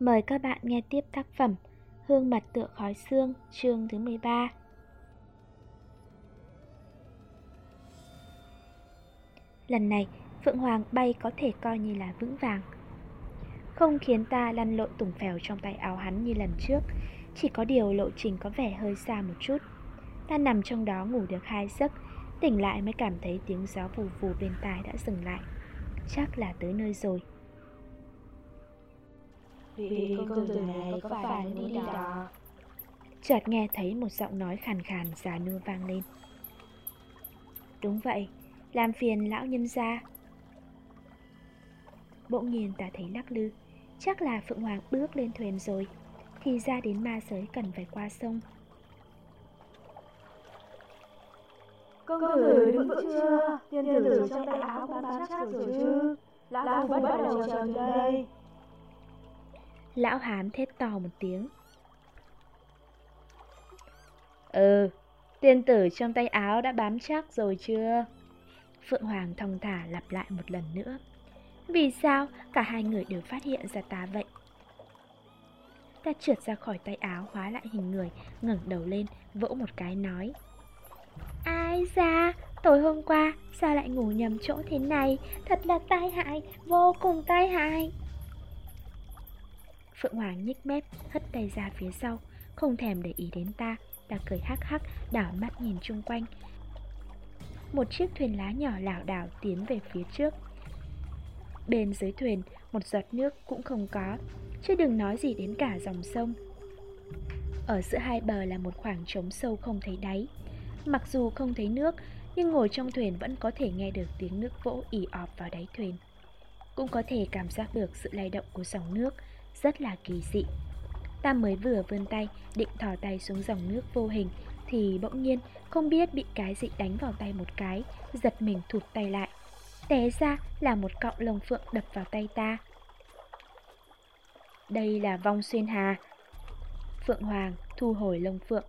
Mời các bạn nghe tiếp tác phẩm Hương mật tựa khói xương chương thứ 13 Lần này, Phượng Hoàng bay có thể coi như là vững vàng. Không khiến ta lăn lộn tùng phèo trong tay áo hắn như lần trước Chỉ có điều lộ trình có vẻ hơi xa một chút. Ta nằm trong đó ngủ được hai giấc Tỉnh lại mới cảm thấy tiếng gió vù vù bên tai đã dừng lại. Chắc là tới nơi rồi. Vị công tử này có phải đi đó? Chợt nghe thấy một giọng nói khàn khàn già nua vang lên Đúng vậy, làm phiền lão nhân gia Bỗng nhiên ta thấy lắc lư Chắc là Phượng Hoàng bước lên thuyền rồi Thì ra đến ma giới cần phải qua sông Công tử đứng vững chưa? Tiên tử trong tay áo bán chắc rồi chứ? Lão bắt đầu chờ đây. Lão hán thét to một tiếng. Ừ, tiên tử trong tay áo đã bám chắc rồi chưa? Phượng Hoàng thong thả lặp lại một lần nữa. Vì sao cả hai người đều phát hiện ra ta vậy? Ta trượt ra khỏi tay áo hóa lại hình người, ngẩng đầu lên, vỗ một cái nói. Ai ra, tối hôm qua sao lại ngủ nhầm chỗ thế này, thật là tai hại, vô cùng tai hại. Phượng Hoàng nhích mép, hất tay ra phía sau, không thèm để ý đến ta, ta cười hắc hắc, đảo mắt nhìn chung quanh. Một chiếc thuyền lá nhỏ lảo đảo tiến về phía trước. Bên dưới thuyền, một giọt nước cũng không có, chứ đừng nói gì đến cả dòng sông. Ở giữa hai bờ là một khoảng trống sâu không thấy đáy. Mặc dù không thấy nước, nhưng ngồi trong thuyền vẫn có thể nghe được tiếng nước vỗ ỉ ọp vào đáy thuyền. Cũng có thể cảm giác được sự lay động của dòng nước, rất là kỳ dị. Ta mới vừa vươn tay, định thò tay xuống dòng nước vô hình, thì bỗng nhiên không biết bị cái gì đánh vào tay một cái, giật mình thụt tay lại. Té ra là một cọng lông phượng đập vào tay ta. Đây là vong xuyên hà. Phượng Hoàng thu hồi lông phượng,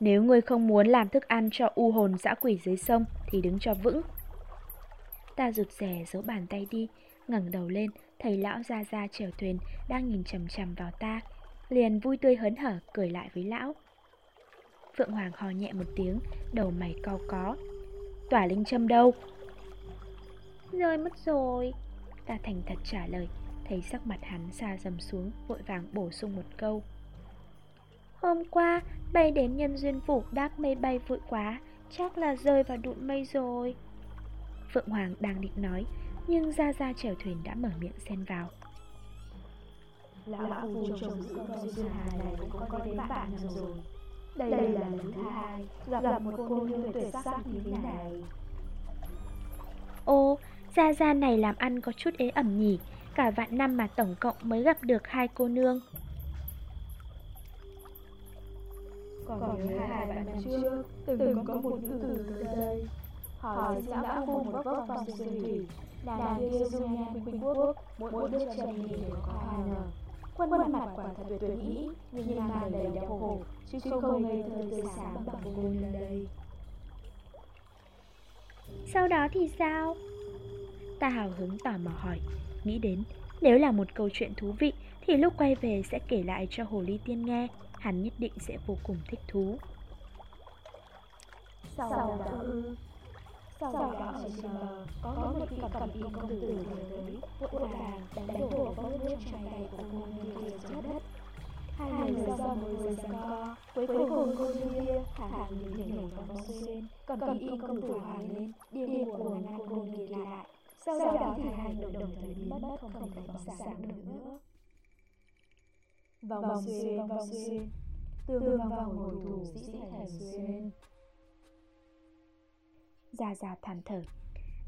nếu ngươi không muốn làm thức ăn cho u hồn dã quỷ dưới sông thì đứng cho vững. Ta rụt rè giấu bàn tay đi, ngẩng đầu lên, thấy lão ra ra chèo thuyền đang nhìn chằm chằm vào ta, liền vui tươi hớn hở cười lại với lão. Phượng Hoàng hò nhẹ một tiếng, đầu mày cau có. Tỏa linh châm đâu? Rơi mất rồi. Ta thành thật trả lời, thấy sắc mặt hắn xa dầm xuống, vội vàng bổ sung một câu. Hôm qua, bay đến nhân duyên phủ đáp mây bay vội quá, chắc là rơi vào đụn mây rồi. Phượng Hoàng đang định nói, nhưng Gia Gia chèo thuyền đã mở miệng xen vào. Lão phu trông giữ con duyên hà này cũng có đến bạn rồi. Đây, Đây là lần thứ hai gặp, gặp một cô nương tuyệt sắc như thế này. Ô, Gia Gia này làm ăn có chút ế ẩm nhỉ, cả vạn năm mà tổng cộng mới gặp được hai cô nương. Còn nhớ hai bạn năm trước Từng có một nữ tử tới đây Hỏi sẽ đã phu một gốc vòng xuyên thủy. Nàng kia dung nhan khuynh quốc Mỗi bước chân đi đều có hoa nở. Quân quân mặt quả thật tuyệt mỹ Nhưng mang đầy đau khổ Chứ không ngây thơ tươi sáng bằng cô nơi đây. Sau đó thì sao? Ta hào hứng tò mò hỏi Nghĩ đến nếu là một câu chuyện thú vị Thì lúc quay về sẽ kể lại cho Hồ Ly Tiên nghe hắn nhất định sẽ vô cùng thích thú. Sau đó ư Sau đó ở trên bờ có một vị cầm y công tử tới Vội vàng đánh đổ vỡ nước trong tay của cô nương kia xuống đất. Hai người do một người giằng co Cuối cùng cô nương kia thả người thể nổi vào bóng xuyên Còn cầm y công tử hoàng lên Điên cuồng ngăn cô nương kia lại. Sau đó thì hai người đồng thời biến mất không thể bóng sáng được nữa. Vòng vòng xuyên, vòng xuyên Tương vương vòng hồi thủ sĩ thần xuyên Gia Gia than thở.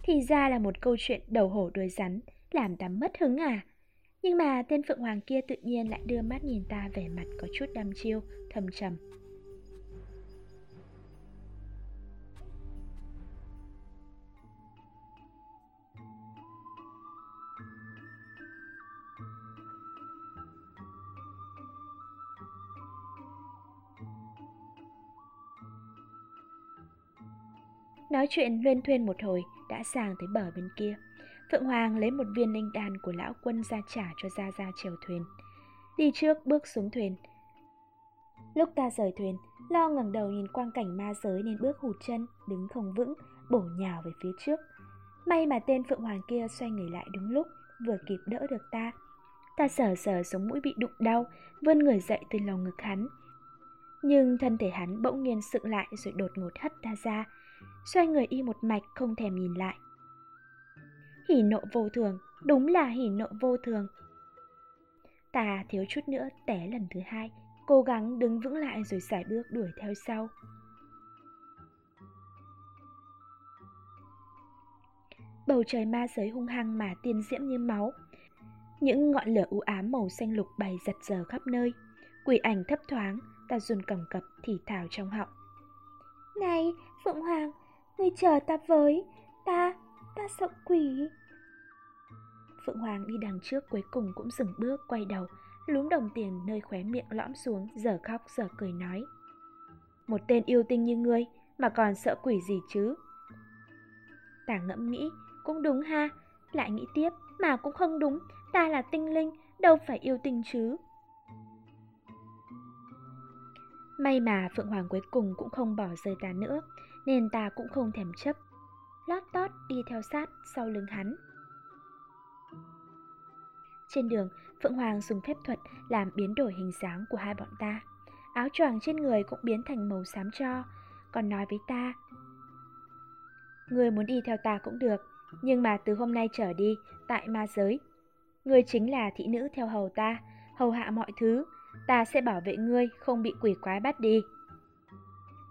Thì ra là một câu chuyện đầu hổ đuôi rắn Làm ta mất hứng à? Nhưng mà tên Phượng Hoàng kia tự nhiên lại đưa mắt nhìn ta vẻ mặt có chút đăm chiêu, thầm trầm. Nói chuyện luyên thuyên một hồi đã sang tới bờ bên kia Phượng Hoàng lấy một viên linh đan của lão quân ra trả cho Gia Gia chèo thuyền. Đi trước bước xuống thuyền. Lúc ta rời thuyền, lo ngẩng đầu nhìn quang cảnh ma giới nên bước hụt chân, đứng không vững, bổ nhào về phía trước. May mà tên Phượng Hoàng kia xoay người lại đúng lúc, vừa kịp đỡ được ta. Ta sờ sờ sống mũi bị đụng đau, vươn người dậy từ lòng ngực hắn. Nhưng thân thể hắn bỗng nhiên sựng lại rồi đột ngột hất ta ra, xoay người y một mạch không thèm nhìn lại. Hỉ nộ vô thường, đúng là hỉ nộ vô thường. Ta thiếu chút nữa té lần thứ hai, cố gắng đứng vững lại rồi sải bước đuổi theo sau. Bầu trời ma giới hung hăng mà tiên diễm như máu. Những ngọn lửa u ám màu xanh lục bày giật giờ khắp nơi. Quỷ ảnh thấp thoáng, ta run cầm cập thì thào trong họng. Này, Phượng Hoàng, người chờ ta với, ta, ta sợ quỷ. Phượng Hoàng đi đằng trước cuối cùng cũng dừng bước quay đầu, lúm đồng tiền nơi khóe miệng lõm xuống, giờ khóc giờ cười nói. Một tên yêu tinh như ngươi mà còn sợ quỷ gì chứ? Ta ngẫm nghĩ, cũng đúng ha, lại nghĩ tiếp, mà cũng không đúng, ta là tinh linh, đâu phải yêu tinh chứ. May mà Phượng Hoàng cuối cùng cũng không bỏ rơi ta nữa, nên ta cũng không thèm chấp. Lót tót đi theo sát sau lưng hắn. Trên đường, Phượng Hoàng dùng phép thuật làm biến đổi hình dáng của hai bọn ta. Áo choàng trên người cũng biến thành màu xám cho, còn nói với ta. Người muốn đi theo ta cũng được, nhưng mà từ hôm nay trở đi, tại ma giới, người chính là thị nữ theo hầu ta, hầu hạ mọi thứ, ta sẽ bảo vệ ngươi không bị quỷ quái bắt đi.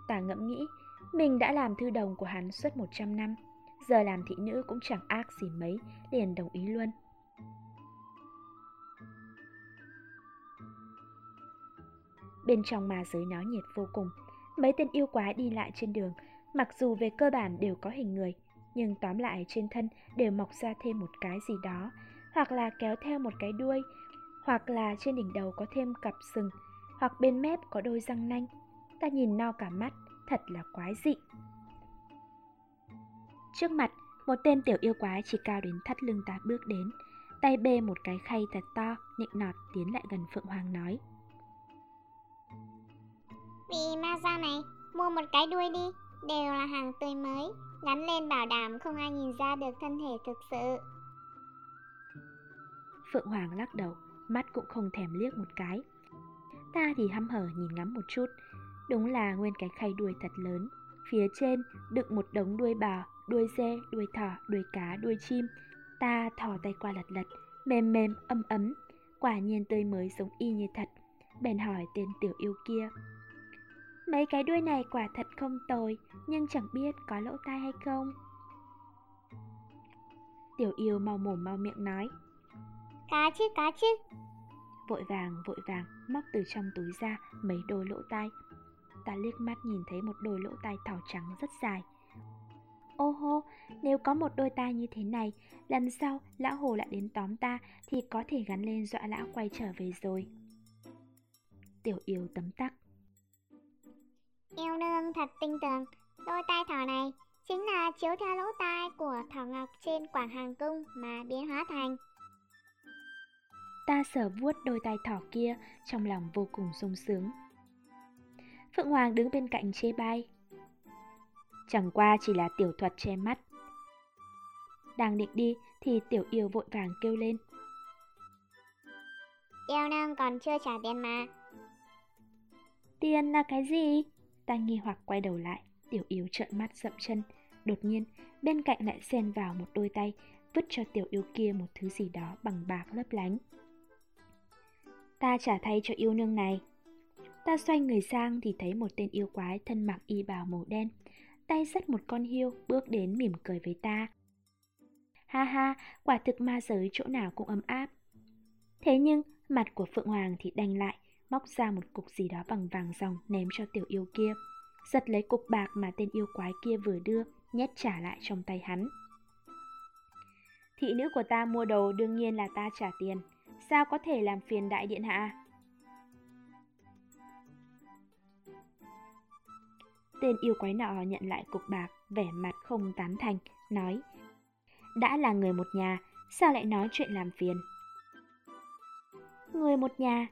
Ta ngẫm nghĩ, mình đã làm thư đồng của hắn suốt 100 năm, giờ làm thị nữ cũng chẳng ác gì mấy, liền đồng ý luôn. Bên trong ma giới náo nhiệt vô cùng, mấy tên yêu quái đi lại trên đường, mặc dù về cơ bản đều có hình người, nhưng tóm lại trên thân đều mọc ra thêm một cái gì đó, hoặc là kéo theo một cái đuôi, hoặc là trên đỉnh đầu có thêm cặp sừng, hoặc bên mép có đôi răng nanh. Ta nhìn no cả mắt, thật là quái dị. Trước mặt, một tên tiểu yêu quái chỉ cao đến thắt lưng ta bước đến, tay bê một cái khay thật to, nịnh nọt tiến lại gần Phượng Hoàng nói. Vị ma da này, mua một cái đuôi đi, đều là hàng tươi mới, gắn lên bảo đảm không ai nhìn ra được thân thể thực sự. Phượng Hoàng lắc đầu, mắt cũng không thèm liếc một cái. Ta thì hăm hở nhìn ngắm một chút, đúng là nguyên cái khay đuôi thật lớn. Phía trên đựng một đống đuôi bò, đuôi dê, đuôi thỏ, đuôi cá, đuôi chim. Ta thò tay qua lật lật, mềm mềm, ấm ấm, quả nhiên tươi mới giống y như thật. Bèn hỏi tên tiểu yêu kia, Mấy cái đuôi này quả thật không tồi, nhưng chẳng biết có lỗ tai hay không. Tiểu yêu mau mồm mau miệng nói. Cá chứ, cá chứ. Vội vàng, vội vàng, móc từ trong túi ra mấy đôi lỗ tai. Ta liếc mắt nhìn thấy một đôi lỗ tai thỏ trắng rất dài. Ô hô, nếu có một đôi tai như thế này, lần sau lão hồ lại đến tóm ta thì có thể gắn lên dọa lão quay trở về rồi. Tiểu yêu tấm tắc. Yêu nương thật tinh tường, đôi tai thỏ này chính là chiếu theo lỗ tai của thỏ ngọc trên quảng hàng cung mà biến hóa thành. Ta sờ vuốt đôi tai thỏ kia, trong lòng vô cùng sung sướng. Phượng Hoàng đứng bên cạnh chê bai. Chẳng qua chỉ là tiểu thuật che mắt. Đang định đi thì tiểu yêu vội vàng kêu lên. Yêu nương còn chưa trả tiền mà. Tiền là cái gì? Ta nghi hoặc quay đầu lại, tiểu yêu trợn mắt dậm chân. Đột nhiên, bên cạnh lại xen vào một đôi tay, vứt cho tiểu yêu kia một thứ gì đó bằng bạc lấp lánh. Ta trả thay cho yêu nương này. Ta xoay người sang thì thấy một tên yêu quái thân mặc y bào màu đen, tay dắt một con hiêu bước đến mỉm cười với ta. Ha ha, quả thực ma giới chỗ nào cũng ấm áp. Thế nhưng, mặt của Phượng Hoàng thì đành lại, móc ra một cục gì đó bằng vàng ròng ném cho tiểu yêu kia. Giật lấy cục bạc mà tên yêu quái kia vừa đưa, nhét trả lại trong tay hắn. Thị nữ của ta mua đồ đương nhiên là ta trả tiền, sao có thể làm phiền đại điện hạ? Tên yêu quái nọ nhận lại cục bạc, vẻ mặt không tán thành, nói Đã là người một nhà, sao lại nói chuyện làm phiền? Người một nhà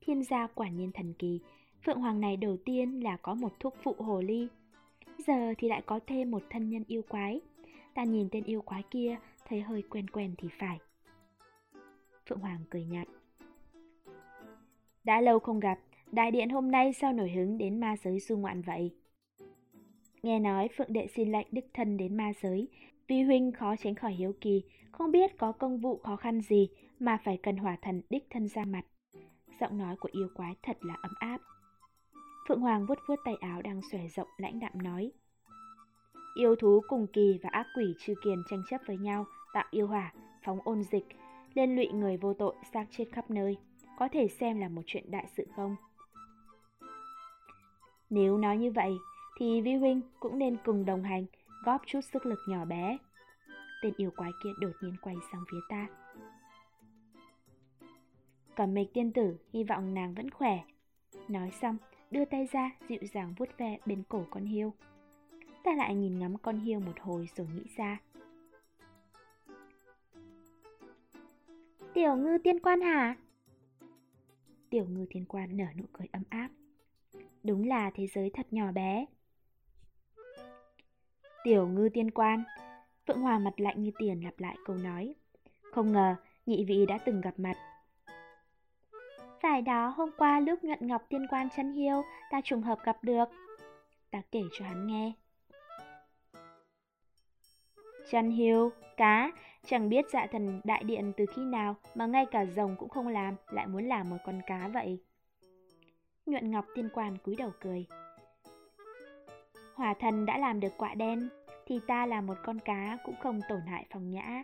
Thiên gia quả nhiên thần kỳ Phượng Hoàng này đầu tiên là có một thúc phụ hồ ly Giờ thì lại có thêm một thân nhân yêu quái Ta nhìn tên yêu quái kia Thấy hơi quen quen thì phải Phượng Hoàng cười nhạt Đã lâu không gặp Đại điện hôm nay sao nổi hứng đến ma giới du ngoạn vậy? Nghe nói Phượng Đệ xin lệnh đích thân đến ma giới vi huynh khó tránh khỏi hiếu kỳ Không biết có công vụ khó khăn gì Mà phải cần hỏa thần đích thân ra mặt Giọng nói của yêu quái thật là ấm áp Phượng Hoàng vuốt vuốt tay áo đang xòe rộng lãnh đạm nói Yêu thú cùng kỳ và ác quỷ trừ kiền tranh chấp với nhau Tạo yêu hỏa, phóng ôn dịch Liên lụy người vô tội xác chết khắp nơi Có thể xem là một chuyện đại sự không? Nếu nói như vậy thì Vi Huynh cũng nên cùng đồng hành Góp chút sức lực nhỏ bé. Tên yêu quái kia đột nhiên quay sang phía ta. Cẩm mịch tiên tử hy vọng nàng vẫn khỏe. Nói xong đưa tay ra dịu dàng vuốt ve bên cổ con hiêu. Ta lại nhìn ngắm con hiêu một hồi rồi nghĩ ra. Tiểu ngư tiên quan hả? Tiểu ngư tiên quan nở nụ cười ấm áp. Đúng là thế giới thật nhỏ bé Tiểu ngư tiên quan. Phượng Hoàng mặt lạnh như tiền lặp lại câu nói. Không ngờ nhị vị đã từng gặp mặt. Phải đó hôm qua lúc nhuận ngọc tiên quan chân hiêu Ta trùng hợp gặp được. Ta kể cho hắn nghe. Chân hiêu, cá Chẳng biết dạ thần đại điện từ khi nào Mà ngay cả rồng cũng không làm Lại muốn làm một con cá vậy? Nhuận ngọc tiên quan cúi đầu cười. Hỏa thần đã làm được quạ đen Thì ta là một con cá cũng không tổn hại phòng nhã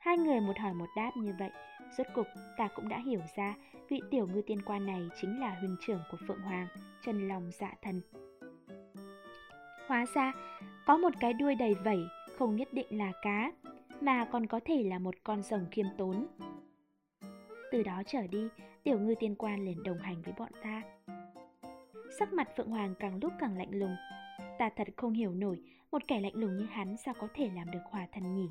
Hai người một hỏi một đáp như vậy Rốt cục ta cũng đã hiểu ra vị tiểu ngư tiên quan này chính là huynh trưởng của Phượng Hoàng, chân lòng dạ thần. Hóa ra, có một cái đuôi đầy vẩy không nhất định là cá, mà còn có thể là một con rồng khiêm tốn. Từ đó trở đi, tiểu ngư tiên quan liền đồng hành với bọn ta. Sắc mặt Phượng Hoàng càng lúc càng lạnh lùng. Ta thật không hiểu nổi, một kẻ lạnh lùng như hắn sao có thể làm được hòa thần nhỉ?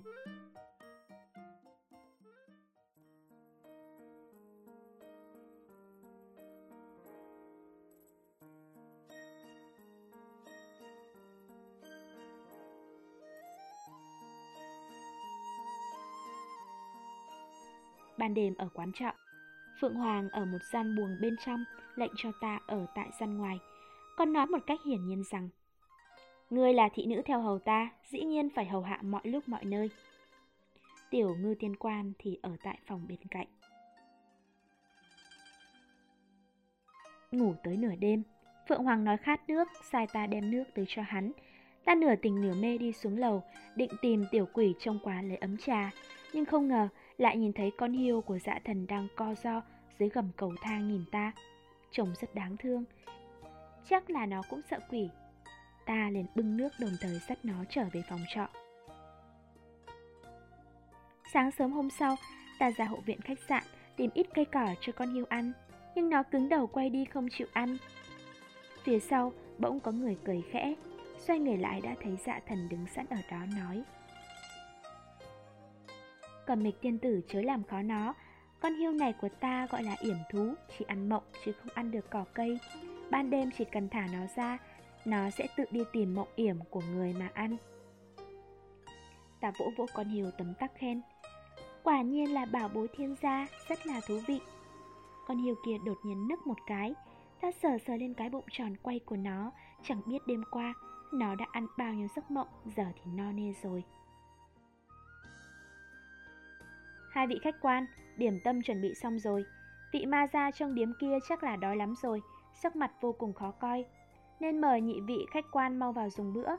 ban đêm ở quán trọ. Phượng Hoàng ở một gian buồng bên trong, lệnh cho ta ở tại gian ngoài, Con nói một cách hiển nhiên rằng Ngươi là thị nữ theo hầu ta, dĩ nhiên phải hầu hạ mọi lúc mọi nơi. Tiểu ngư tiên quan thì ở tại phòng bên cạnh. Ngủ tới nửa đêm, Phượng Hoàng nói khát nước, sai ta đem nước tới cho hắn. Ta nửa tình nửa mê đi xuống lầu, định tìm tiểu quỷ trong quán lấy ấm trà, nhưng không ngờ lại nhìn thấy con hiêu của dạ thần đang co do dưới gầm cầu thang nhìn ta. Trông rất đáng thương. Chắc là nó cũng sợ quỷ. Ta liền bưng nước đồng thời dắt nó trở về phòng trọ. Sáng sớm hôm sau, ta ra hậu viện khách sạn tìm ít cây cỏ cho con hiêu ăn, nhưng nó cứng đầu quay đi không chịu ăn. Phía sau, bỗng có người cười khẽ, xoay người lại đã thấy dạ thần đứng sẵn ở đó nói. Cầm mịch tiên tử chớ làm khó nó. Con hiêu này của ta gọi là yểm thú, Chỉ ăn mộng chứ không ăn được cỏ cây. Ban đêm chỉ cần thả nó ra, Nó sẽ tự đi tìm mộng yểm của người mà ăn. Ta vỗ vỗ con hiêu tấm tắc khen. Quả nhiên là bảo bối thiên gia, Rất là thú vị. Con hiêu kia đột nhiên nức một cái. Ta sờ sờ lên cái bụng tròn quay của nó, Chẳng biết đêm qua Nó đã ăn bao nhiêu giấc mộng, Giờ thì no nê rồi. Hai vị khách quan, điểm tâm chuẩn bị xong rồi. Vị ma gia trong điếm kia chắc là đói lắm rồi, sắc mặt vô cùng khó coi. Nên mời nhị vị khách quan mau vào dùng bữa.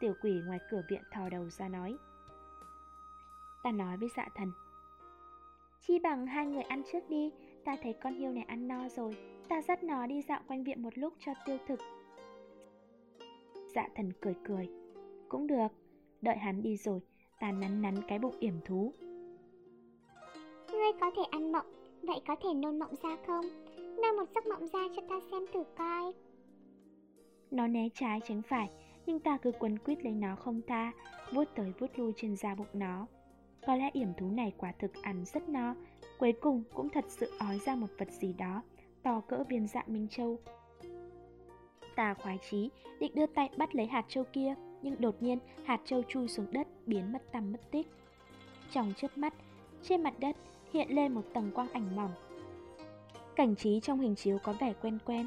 Tiểu quỷ ngoài cửa viện thò đầu ra nói. Ta nói với dạ thần. Chi bằng hai người ăn trước đi, ta thấy con hiêu này ăn no rồi. Ta dắt nó đi dạo quanh viện một lúc cho tiêu thực. Dạ thần cười cười. Cũng được, đợi hắn đi rồi, ta nắn nắn cái bụng yểm thú. Ngươi có thể ăn mộng, vậy có thể nôn mộng ra không? Nôn một giấc mộng ra cho ta xem thử coi. Nó né trái tránh phải, Nhưng ta cứ quấn quýt lấy nó không tha vuốt tới vuốt lui trên da bụng nó Có lẽ yểm thú này quả thực ăn rất no Cuối cùng cũng thật sự ói ra một vật gì đó To cỡ viên dạ Minh Châu Ta khoái chí định đưa tay bắt lấy hạt châu kia Nhưng đột nhiên hạt châu chui xuống đất biến mất tăm mất tích Trong chớp mắt Trên mặt đất hiện lên một tầng quang ảnh mỏng. Cảnh trí trong hình chiếu có vẻ quen quen.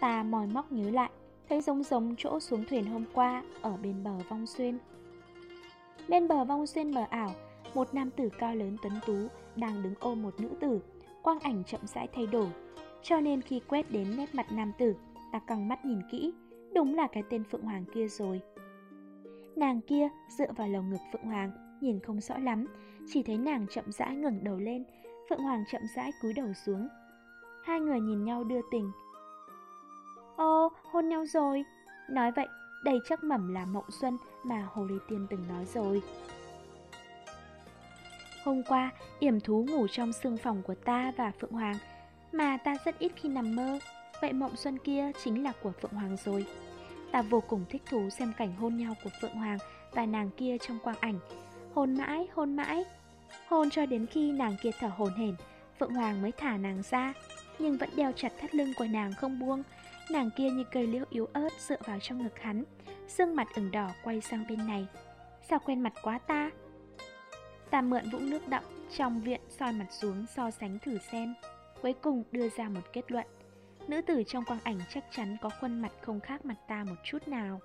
Ta mòi móc nhớ lại, Thấy giống giống chỗ xuống thuyền hôm qua Ở bên bờ vong xuyên. Bên bờ vong xuyên mờ ảo, Một nam tử cao lớn tuấn tú Đang đứng ôm một nữ tử. Quang ảnh chậm rãi thay đổi, Cho nên khi quét đến nét mặt nam tử, Ta căng mắt nhìn kỹ, Đúng là cái tên Phượng Hoàng kia rồi. Nàng kia dựa vào lồng ngực Phượng Hoàng Nhìn không rõ lắm Chỉ thấy nàng chậm rãi ngẩng đầu lên Phượng Hoàng chậm rãi cúi đầu xuống. Hai người nhìn nhau đưa tình. Ô, hôn nhau rồi. Nói vậy, đây chắc mẩm là mộng xuân mà Hồ Ly Tiên từng nói rồi. Hôm qua, yểm thú ngủ trong sương phòng của ta và Phượng Hoàng Mà ta rất ít khi nằm mơ Vậy mộng xuân kia chính là của Phượng Hoàng rồi. Ta vô cùng thích thú xem cảnh hôn nhau của Phượng Hoàng và nàng kia trong quang ảnh Hôn mãi, hôn mãi. Hôn cho đến khi nàng kia thở hồn hển Phượng Hoàng mới thả nàng ra Nhưng vẫn đeo chặt thắt lưng của nàng không buông. Nàng kia như cây liễu yếu ớt dựa vào trong ngực hắn Sương mặt ửng đỏ quay sang bên này. Sao quen mặt quá ta? Ta mượn vũng nước đậm trong viện soi mặt xuống so sánh thử xem. Cuối cùng đưa ra một kết luận. Nữ tử trong quang ảnh chắc chắn có khuôn mặt không khác mặt ta một chút nào.